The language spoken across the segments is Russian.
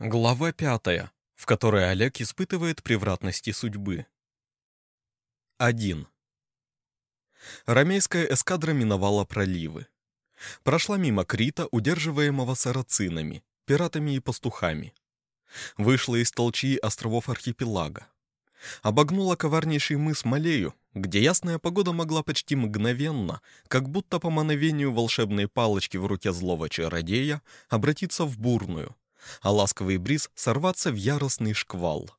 Глава пятая, в которой Олег испытывает превратности судьбы. 1. Ромейская эскадра миновала проливы. Прошла мимо Крита, удерживаемого сарацинами, пиратами и пастухами. Вышла из толчьи островов архипелага. Обогнула коварнейший мыс Малею, где ясная погода могла почти мгновенно, как будто по мановению волшебной палочки в руке злого чародея, обратиться в бурную, а ласковый бриз сорваться в яростный шквал.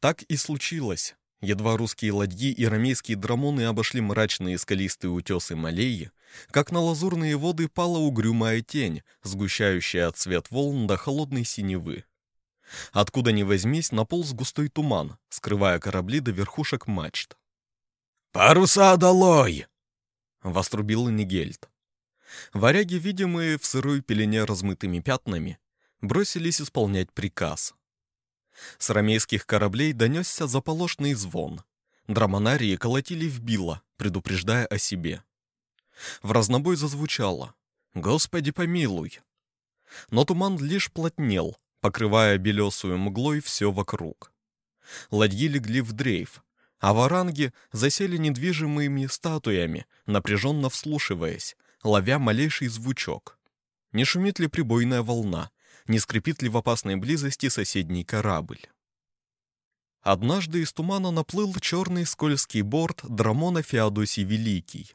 Так и случилось. Едва русские ладьи и ромейские драмоны обошли мрачные скалистые утесы Малеи, как на лазурные воды пала угрюмая тень, сгущающая цвет волн до холодной синевы. Откуда ни возьмись, наполз густой туман, скрывая корабли до верхушек мачт. «Паруса долой!» — вострубил Нигельд. Варяги, видимые в сырой пелене размытыми пятнами, бросились исполнять приказ. С ромейских кораблей донесся заполошный звон. Драмонарии колотили в било, предупреждая о себе. В разнобой зазвучало «Господи помилуй!». Но туман лишь плотнел, покрывая белесую мглой все вокруг. Ладьи легли в дрейф, а варанги засели недвижимыми статуями, напряженно вслушиваясь, ловя малейший звучок. Не шумит ли прибойная волна, не скрипит ли в опасной близости соседний корабль. Однажды из тумана наплыл черный скользкий борт Драмона Феодосий Великий.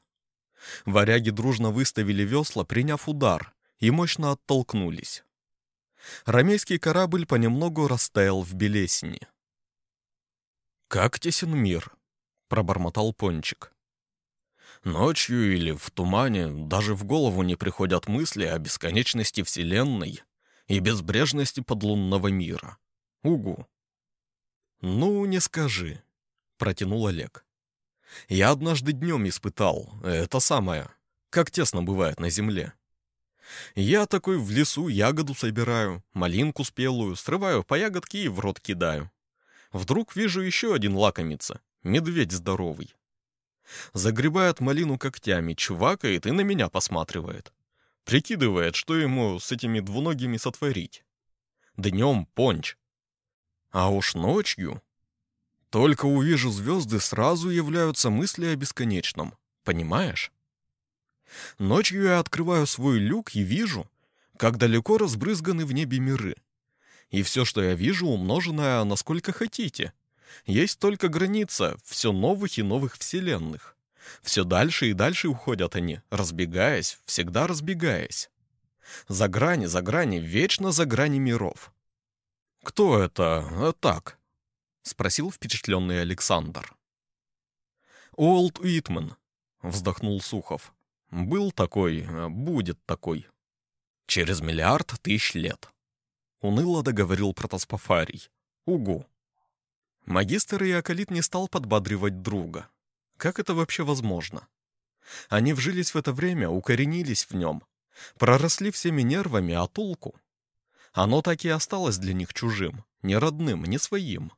Варяги дружно выставили весла, приняв удар, и мощно оттолкнулись. Ромейский корабль понемногу растаял в белесине. «Как тесен мир!» — пробормотал Пончик. «Ночью или в тумане даже в голову не приходят мысли о бесконечности Вселенной и безбрежности подлунного мира. Угу. «Ну, не скажи», — протянул Олег. «Я однажды днем испытал это самое, как тесно бывает на земле. Я такой в лесу ягоду собираю, малинку спелую, срываю по ягодке и в рот кидаю. Вдруг вижу еще один лакомица, медведь здоровый. Загребает малину когтями, чувакает и на меня посматривает. Прикидывает, что ему с этими двуногими сотворить. Днем понч. А уж ночью... Только увижу звезды, сразу являются мысли о бесконечном. Понимаешь? Ночью я открываю свой люк и вижу, как далеко разбрызганы в небе миры. И все, что я вижу, умноженное насколько хотите. Есть только граница все новых и новых вселенных. Все дальше и дальше уходят они, разбегаясь, всегда разбегаясь. За грани, за грани, вечно за грани миров. «Кто это а так?» — спросил впечатленный Александр. «Уолт Уитман», — вздохнул Сухов. «Был такой, а будет такой. Через миллиард тысяч лет». Уныло договорил протоспофарий. «Угу». Магистр Иоколит не стал подбадривать друга. Как это вообще возможно? Они вжились в это время, укоренились в нем, проросли всеми нервами, а толку? Оно так и осталось для них чужим, не родным, не своим.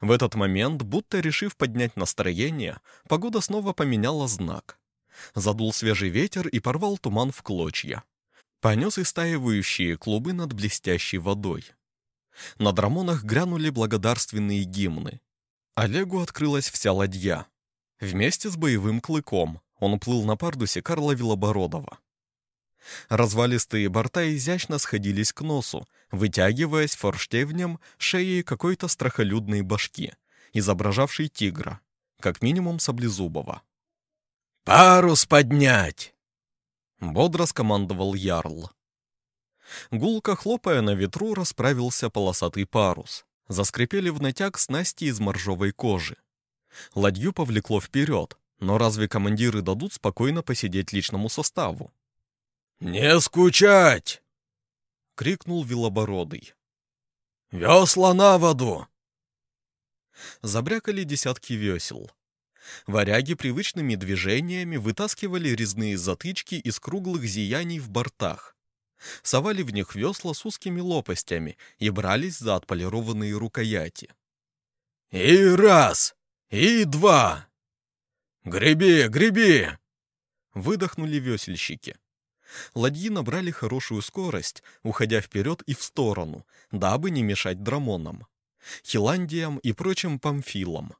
В этот момент, будто решив поднять настроение, погода снова поменяла знак. Задул свежий ветер и порвал туман в клочья. Понес истаивающие клубы над блестящей водой. На драмонах грянули благодарственные гимны. Олегу открылась вся ладья. Вместе с боевым клыком он плыл на пардусе Карла Вилобородова. Развалистые борта изящно сходились к носу, вытягиваясь форштевнем шеей какой-то страхолюдной башки, изображавшей тигра, как минимум саблезубого. «Парус поднять!» — бодро скомандовал Ярл. Гулко хлопая на ветру, расправился полосатый парус. Заскрипели в натяг снасти из моржовой кожи. Ладью повлекло вперед, но разве командиры дадут спокойно посидеть личному составу? «Не скучать!» — крикнул Вилобородый. «Весла на воду!» Забрякали десятки весел. Варяги привычными движениями вытаскивали резные затычки из круглых зияний в бортах, совали в них весла с узкими лопастями и брались за отполированные рукояти. «И раз! И два! Греби, греби!» Выдохнули весельщики. Ладьи набрали хорошую скорость, уходя вперед и в сторону, дабы не мешать драмонам, хиландиям и прочим памфилам.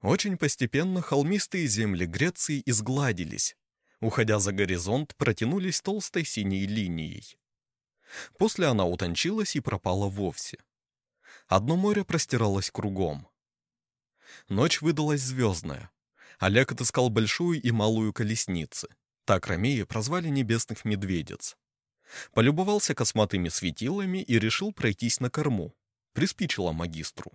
Очень постепенно холмистые земли Греции изгладились, уходя за горизонт, протянулись толстой синей линией. После она утончилась и пропала вовсе. Одно море простиралось кругом. Ночь выдалась звездная. Олег отыскал большую и малую колесницы. Так ромеи прозвали небесных медведец. Полюбовался косматыми светилами и решил пройтись на корму. Приспичило магистру.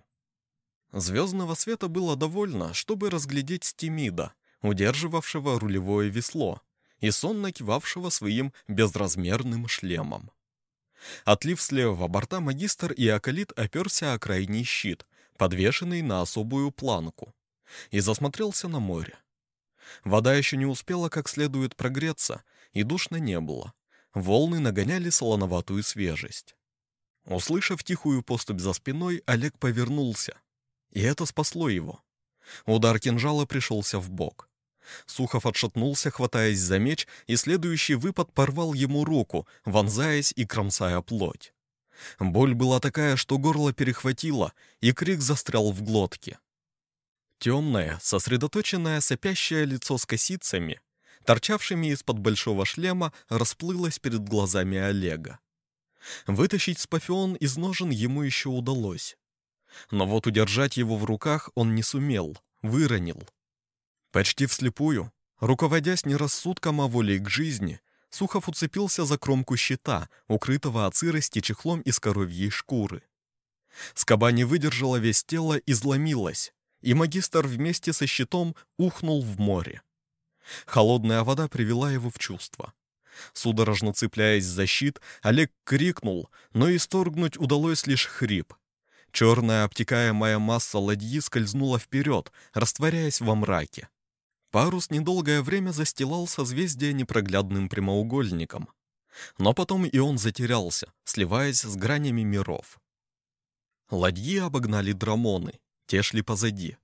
Звездного света было довольно, чтобы разглядеть Стемида, удерживавшего рулевое весло и сонно кивавшего своим безразмерным шлемом. Отлив с левого борта магистр и Акалит оперся о крайний щит, подвешенный на особую планку, и засмотрелся на море. Вода еще не успела как следует прогреться, и душно не было. Волны нагоняли солоноватую свежесть. Услышав тихую поступь за спиной, Олег повернулся. И это спасло его. Удар кинжала пришелся в бок. Сухов отшатнулся, хватаясь за меч, и следующий выпад порвал ему руку, вонзаясь и кромсая плоть. Боль была такая, что горло перехватило, и крик застрял в глотке. Темное, сосредоточенное сопящее лицо с косицами, торчавшими из-под большого шлема, расплылось перед глазами Олега. Вытащить спафион из ножен ему еще удалось. Но вот удержать его в руках он не сумел, выронил. Почти вслепую, руководясь не рассудком, а волей к жизни, Сухов уцепился за кромку щита, укрытого от сырости чехлом из коровьей шкуры. Скоба не выдержала весь тело и зломилась, и магистр вместе со щитом ухнул в море. Холодная вода привела его в чувство. Судорожно цепляясь за щит, Олег крикнул, но исторгнуть удалось лишь хрип. Черная обтекаемая масса ладьи скользнула вперед, растворяясь во мраке. Парус недолгое время застилал созвездие непроглядным прямоугольником. Но потом и он затерялся, сливаясь с гранями миров. Ладьи обогнали драмоны, те шли позади.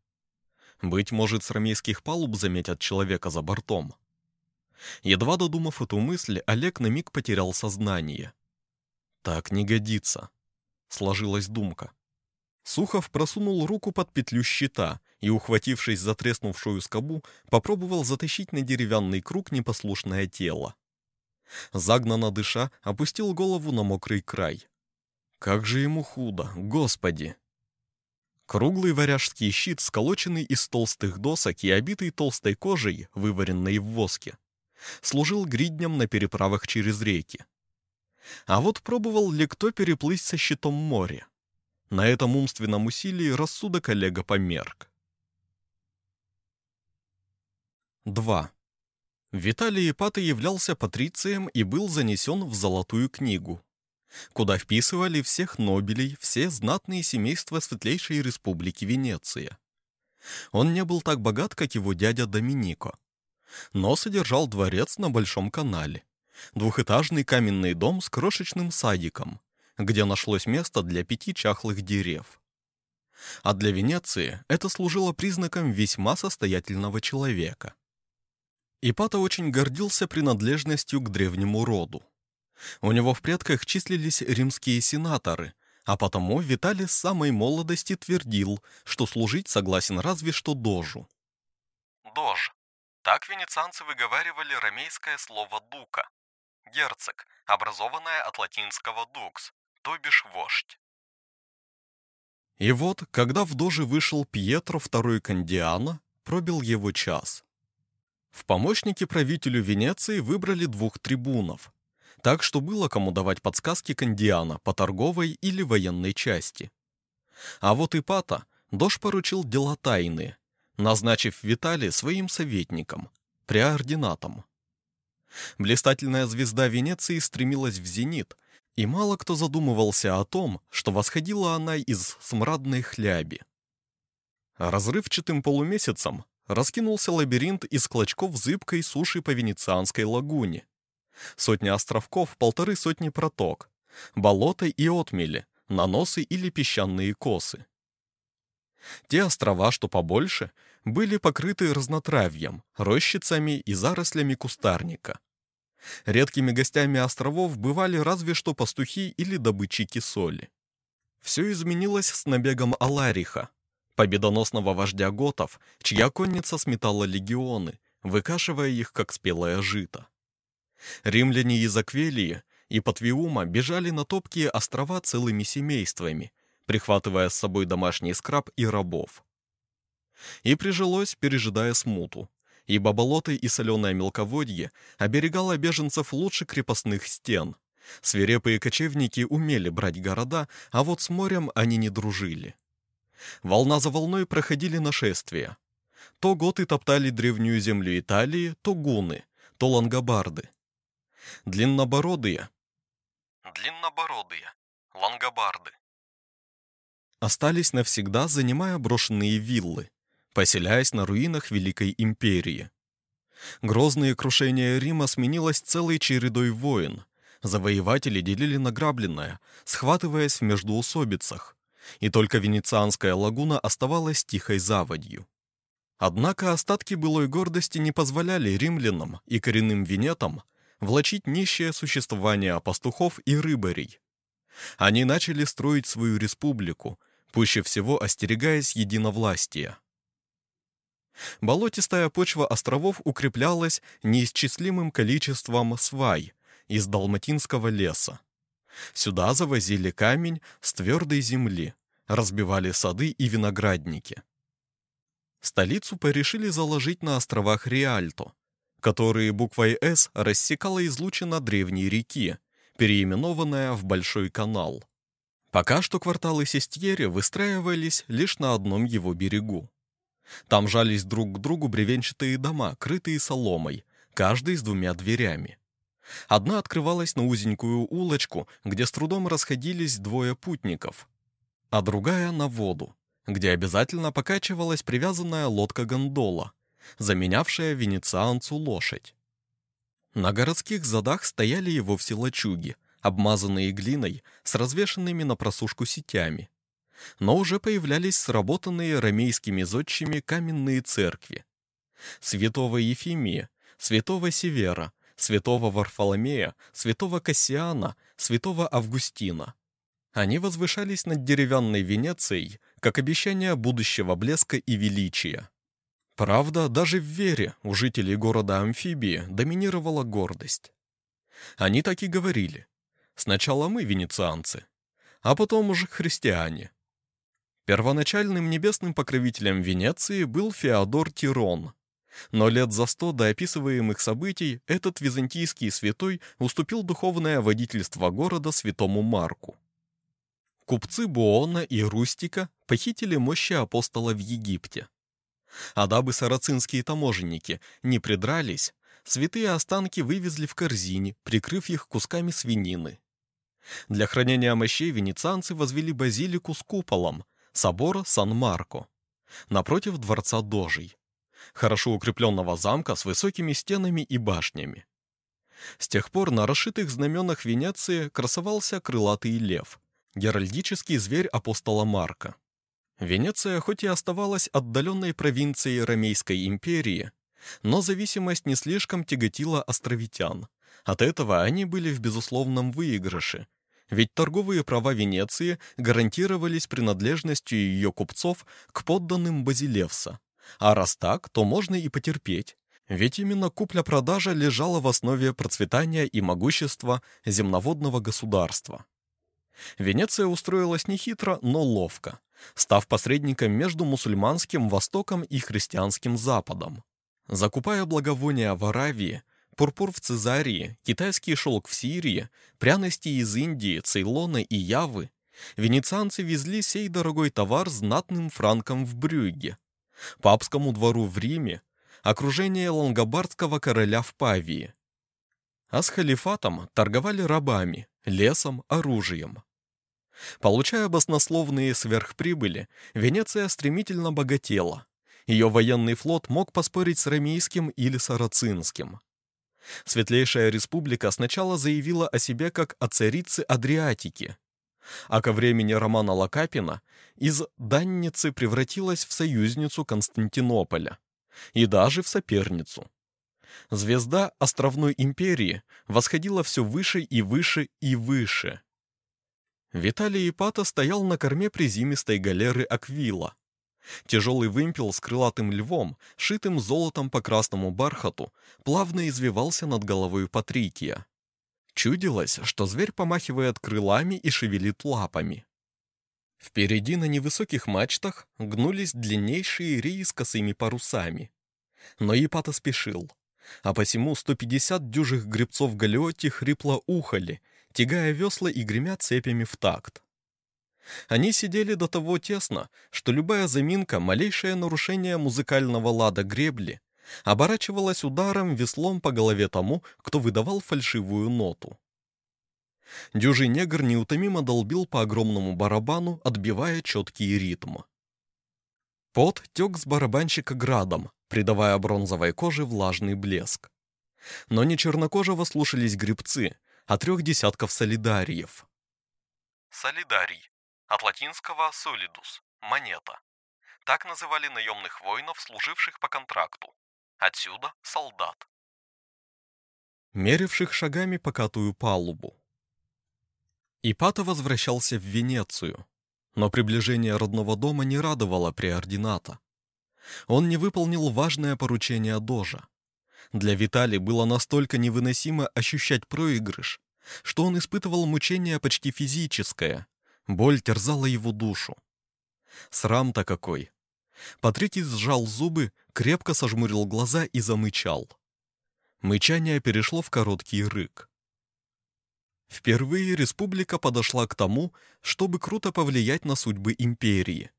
Быть может, с рамейских палуб заметят человека за бортом. Едва додумав эту мысль, Олег на миг потерял сознание. «Так не годится», — сложилась думка. Сухов просунул руку под петлю щита и, ухватившись за треснувшую скобу, попробовал затащить на деревянный круг непослушное тело. Загнанно дыша, опустил голову на мокрый край. Как же ему худо, господи! Круглый варяжский щит, сколоченный из толстых досок и обитый толстой кожей, вываренной в воске, служил гриднем на переправах через реки. А вот пробовал ли кто переплыть со щитом море? На этом умственном усилии рассудок Олега померк. 2. Виталий Ипата являлся патрицием и был занесен в Золотую книгу, куда вписывали всех нобелей, все знатные семейства Светлейшей Республики Венеция. Он не был так богат, как его дядя Доминико, но содержал дворец на Большом канале, двухэтажный каменный дом с крошечным садиком, где нашлось место для пяти чахлых дерев. А для Венеции это служило признаком весьма состоятельного человека. Ипата очень гордился принадлежностью к древнему роду. У него в предках числились римские сенаторы, а потому Виталий с самой молодости твердил, что служить согласен разве что дожу. Дож. Так венецианцы выговаривали ромейское слово «дука». Герцог, образованное от латинского «дукс», то бишь вождь. И вот, когда в доже вышел Пьетро II Кандиана, пробил его час. В помощники правителю Венеции выбрали двух трибунов, так что было кому давать подсказки Кандиана по торговой или военной части. А вот и Пата Дож поручил дела тайные, назначив Витали своим советником, преординатом. Блистательная звезда Венеции стремилась в зенит, и мало кто задумывался о том, что восходила она из смрадной хляби. Разрывчатым полумесяцем раскинулся лабиринт из клочков зыбкой суши по Венецианской лагуне. Сотни островков, полторы сотни проток, болота и отмели, наносы или песчаные косы. Те острова, что побольше, были покрыты разнотравьем, рощицами и зарослями кустарника. Редкими гостями островов бывали разве что пастухи или добытчики соли. Все изменилось с набегом Алариха, победоносного вождя готов, чья конница сметала легионы, выкашивая их, как спелое жито. Римляне из Аквелии и Патвиума бежали на топкие острова целыми семействами, прихватывая с собой домашний скраб и рабов. И прижилось, пережидая смуту, ибо болото и соленое мелководье оберегало беженцев лучше крепостных стен. Свирепые кочевники умели брать города, а вот с морем они не дружили. Волна за волной проходили нашествия. То готы топтали древнюю землю Италии, то гуны, то лангобарды. Длиннобородые. Длиннобородые. Лангобарды. Остались навсегда, занимая брошенные виллы, поселяясь на руинах Великой Империи. Грозное крушение Рима сменилось целой чередой войн. Завоеватели делили награбленное, схватываясь в междуусобицах, и только Венецианская лагуна оставалась тихой заводью. Однако остатки былой гордости не позволяли римлянам и коренным венетам влачить нищее существование пастухов и рыбарей. Они начали строить свою республику, пуще всего остерегаясь единовластия. Болотистая почва островов укреплялась неисчислимым количеством свай из далматинского леса. Сюда завозили камень с твердой земли, разбивали сады и виноградники. Столицу порешили заложить на островах Риальто, которые буквой «С» рассекала излучина древней реки, переименованная в Большой канал. Пока что кварталы Сестьери выстраивались лишь на одном его берегу. Там жались друг к другу бревенчатые дома, крытые соломой, каждый с двумя дверями. Одна открывалась на узенькую улочку, где с трудом расходились двое путников, а другая — на воду, где обязательно покачивалась привязанная лодка-гондола, заменявшая венецианцу лошадь. На городских задах стояли и вовсе лачуги, обмазанные глиной с развешенными на просушку сетями. Но уже появлялись сработанные ромейскими зодчими каменные церкви. Святого Ефимия, святого Севера, святого Варфоломея, святого Кассиана, святого Августина. Они возвышались над деревянной Венецией, как обещание будущего блеска и величия. Правда, даже в вере у жителей города Амфибии доминировала гордость. Они так и говорили. Сначала мы венецианцы, а потом уже христиане. Первоначальным небесным покровителем Венеции был Феодор Тирон, но лет за сто до описываемых событий этот византийский святой уступил духовное водительство города святому Марку. Купцы Буона и Рустика похитили мощи апостола в Египте. А дабы сарацинские таможенники не придрались, святые останки вывезли в корзине, прикрыв их кусками свинины. Для хранения мощей венецианцы возвели базилику с куполом, собора Сан-Марко, напротив дворца Дожей хорошо укрепленного замка с высокими стенами и башнями. С тех пор на расшитых знаменах Венеции красовался крылатый лев, геральдический зверь апостола Марка. Венеция хоть и оставалась отдаленной провинцией Ромейской империи, но зависимость не слишком тяготила островитян. От этого они были в безусловном выигрыше, ведь торговые права Венеции гарантировались принадлежностью ее купцов к подданным Базилевса, а раз так, то можно и потерпеть. Ведь именно купля-продажа лежала в основе процветания и могущества земноводного государства. Венеция устроилась нехитро, но ловко, став посредником между мусульманским Востоком и христианским Западом. Закупая благовония в Аравии, пурпур в Цезарии, китайский шелк в Сирии, пряности из Индии, Цейлона и Явы, венецианцы везли сей дорогой товар знатным франкам в Брюгге, папскому двору в Риме, окружение лонгобардского короля в Павии. А с халифатом торговали рабами, лесом, оружием. Получая баснословные сверхприбыли, Венеция стремительно богатела. Ее военный флот мог поспорить с ромейским или сарацинским. Светлейшая республика сначала заявила о себе как о царице Адриатики, а ко времени романа Лакапина из данницы превратилась в союзницу Константинополя и даже в соперницу. Звезда островной империи восходила все выше и выше и выше. Виталий Ипата стоял на корме призимистой галеры Аквила. Тяжелый вымпел с крылатым львом, шитым золотом по красному бархату, плавно извивался над головой Патрикия. Чудилось, что зверь помахивает крылами и шевелит лапами. Впереди на невысоких мачтах гнулись длиннейшие реи с косыми парусами. Но Ипата спешил, а посему 150 дюжих гребцов галеоти хрипло ухали, тягая весла и гремя цепями в такт. Они сидели до того тесно, что любая заминка, малейшее нарушение музыкального лада гребли, оборачивалась ударом веслом по голове тому, кто выдавал фальшивую ноту. Дюжий негр неутомимо долбил по огромному барабану, отбивая четкий ритм. Пот тек с барабанщика градом, придавая бронзовой коже влажный блеск. Но не чернокожего слушались грибцы, а трех десятков солидариев. Солидарий. От латинского «solidus» — монета. Так называли наемных воинов, служивших по контракту. Отсюда солдат. Меривших шагами покатую палубу. Ипата возвращался в Венецию, но приближение родного дома не радовало преордината. Он не выполнил важное поручение Дожа. Для Витали было настолько невыносимо ощущать проигрыш, что он испытывал мучение почти физическое. Боль терзала его душу. Срам-то какой! Патрикий сжал зубы, крепко сожмурил глаза и замычал. Мычание перешло в короткий рык. Впервые республика подошла к тому, чтобы круто повлиять на судьбы империи.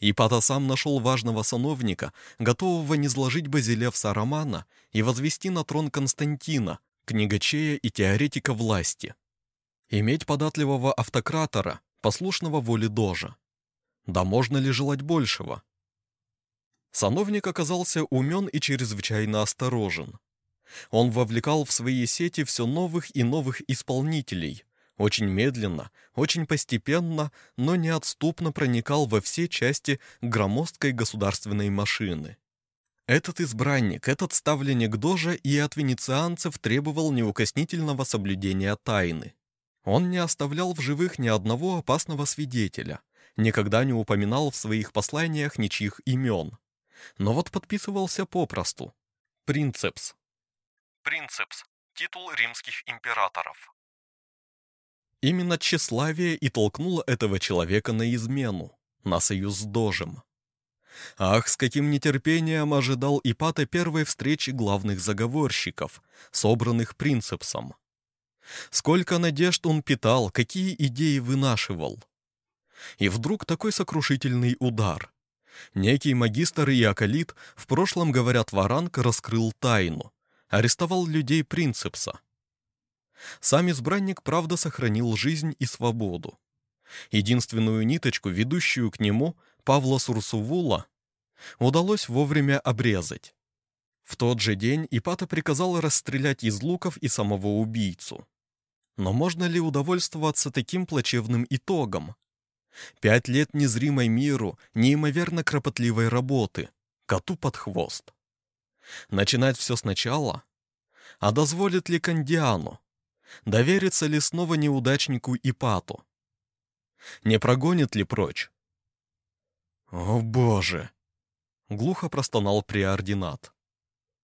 Ипата сам нашел важного сановника, готового низложить Базилевса Романа и возвести на трон Константина, книгачея и теоретика власти. Иметь податливого автократора, послушного воле Дожа. Да можно ли желать большего? Сановник оказался умен и чрезвычайно осторожен. Он вовлекал в свои сети все новых и новых исполнителей, очень медленно, очень постепенно, но неотступно проникал во все части громоздкой государственной машины. Этот избранник, этот ставленник Дожа и от венецианцев требовал неукоснительного соблюдения тайны. Он не оставлял в живых ни одного опасного свидетеля, никогда не упоминал в своих посланиях ничьих имен. Но вот подписывался попросту. Принцепс. Принцепс – титул римских императоров. Именно тщеславие и толкнуло этого человека на измену, на союз с Дожем. Ах, с каким нетерпением ожидал Ипата первой встречи главных заговорщиков, собранных принцепсом. Сколько надежд он питал, какие идеи вынашивал. И вдруг такой сокрушительный удар. Некий магистр Иаколит, в прошлом, говорят, Варанг раскрыл тайну арестовал людей Принцепса. Сам избранник, правда, сохранил жизнь и свободу. Единственную ниточку, ведущую к нему, Павла Сурсувула, удалось вовремя обрезать. В тот же день Ипата приказал расстрелять из луков и самого убийцу. Но можно ли удовольствоваться таким плачевным итогом? Пять лет незримой миру, неимоверно кропотливой работы, коту под хвост. Начинать все сначала? А дозволит ли Кандиану? Доверится ли снова неудачнику Ипату? Не прогонит ли прочь? «О, боже!» — глухо простонал преординат.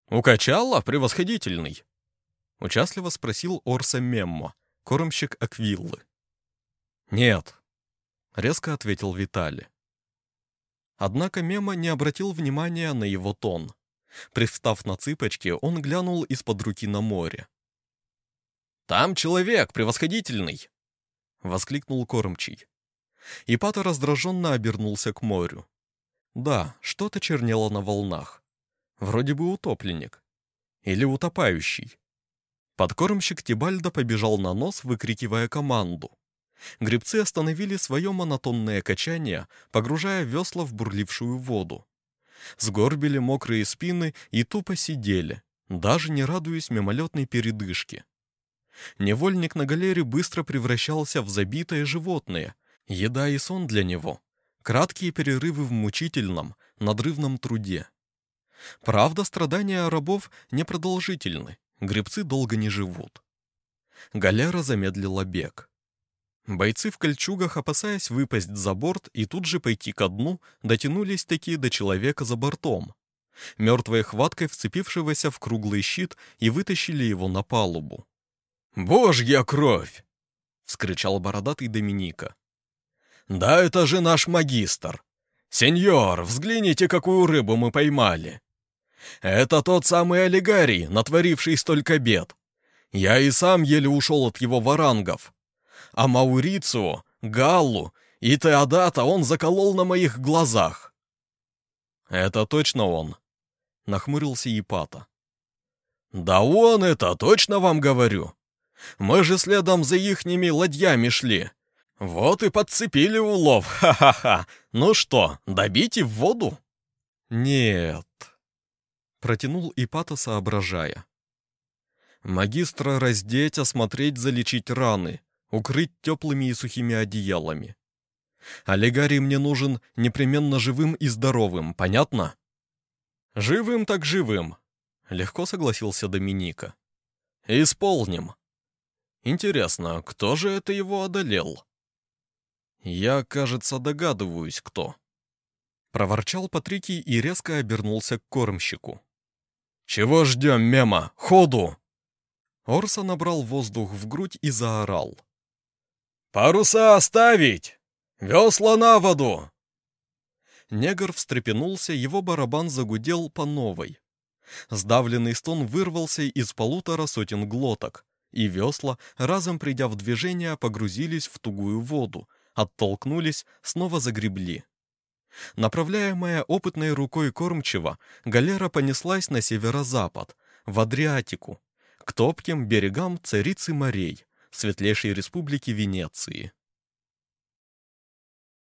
«Укачала, превосходительный?» — участливо спросил Орса Меммо, кормщик Аквиллы. «Нет», — резко ответил Витали. Однако Мема не обратил внимания на его тон. Привстав на цыпочки, он глянул из-под руки на море. «Там человек, превосходительный!» — воскликнул кормчий. И Пата раздраженно обернулся к морю. Да, что-то чернело на волнах. Вроде бы утопленник. Или утопающий. Подкормщик Тибальда побежал на нос, выкрикивая команду. Гребцы остановили свое монотонное качание, погружая весла в бурлившую воду сгорбили мокрые спины и тупо сидели, даже не радуясь мимолетной передышке. Невольник на галере быстро превращался в забитое животное, еда и сон для него, краткие перерывы в мучительном, надрывном труде. Правда, страдания рабов непродолжительны, гребцы долго не живут. Галера замедлила бег. Бойцы в кольчугах, опасаясь выпасть за борт и тут же пойти ко дну, дотянулись такие до человека за бортом. Мертвой хваткой вцепившегося в круглый щит и вытащили его на палубу. «Божья кровь!» — вскричал бородатый Доминика. «Да это же наш магистр! Сеньор, взгляните, какую рыбу мы поймали! Это тот самый олигарий, натворивший столько бед. Я и сам еле ушел от его варангов. А Маурицио, Галлу и Теодата он заколол на моих глазах. «Это точно он?» — нахмурился Епата. «Да он это, точно вам говорю. Мы же следом за ихними ладьями шли. Вот и подцепили улов, ха-ха-ха. Ну что, добите в воду?» «Нет», — протянул Ипата, соображая. «Магистра раздеть, осмотреть, залечить раны, укрыть теплыми и сухими одеялами. Олигарий мне нужен непременно живым и здоровым, понятно?» «Живым так живым», — легко согласился Доминика. «Исполним. Интересно, кто же это его одолел?» «Я, кажется, догадываюсь, кто». Проворчал Патрикий и резко обернулся к кормщику. «Чего ждем, Мема? Ходу!» Орса набрал воздух в грудь и заорал. «Паруса оставить! Весла на воду!» Негр встрепенулся, его барабан загудел по новой. Сдавленный стон вырвался из полутора сотен глоток, и весла, разом придя в движение, погрузились в тугую воду, оттолкнулись, снова загребли. Направляемая опытной рукой кормчего, галера понеслась на северо-запад, в Адриатику, к топким берегам царицы морей, светлейшей республики Венеции.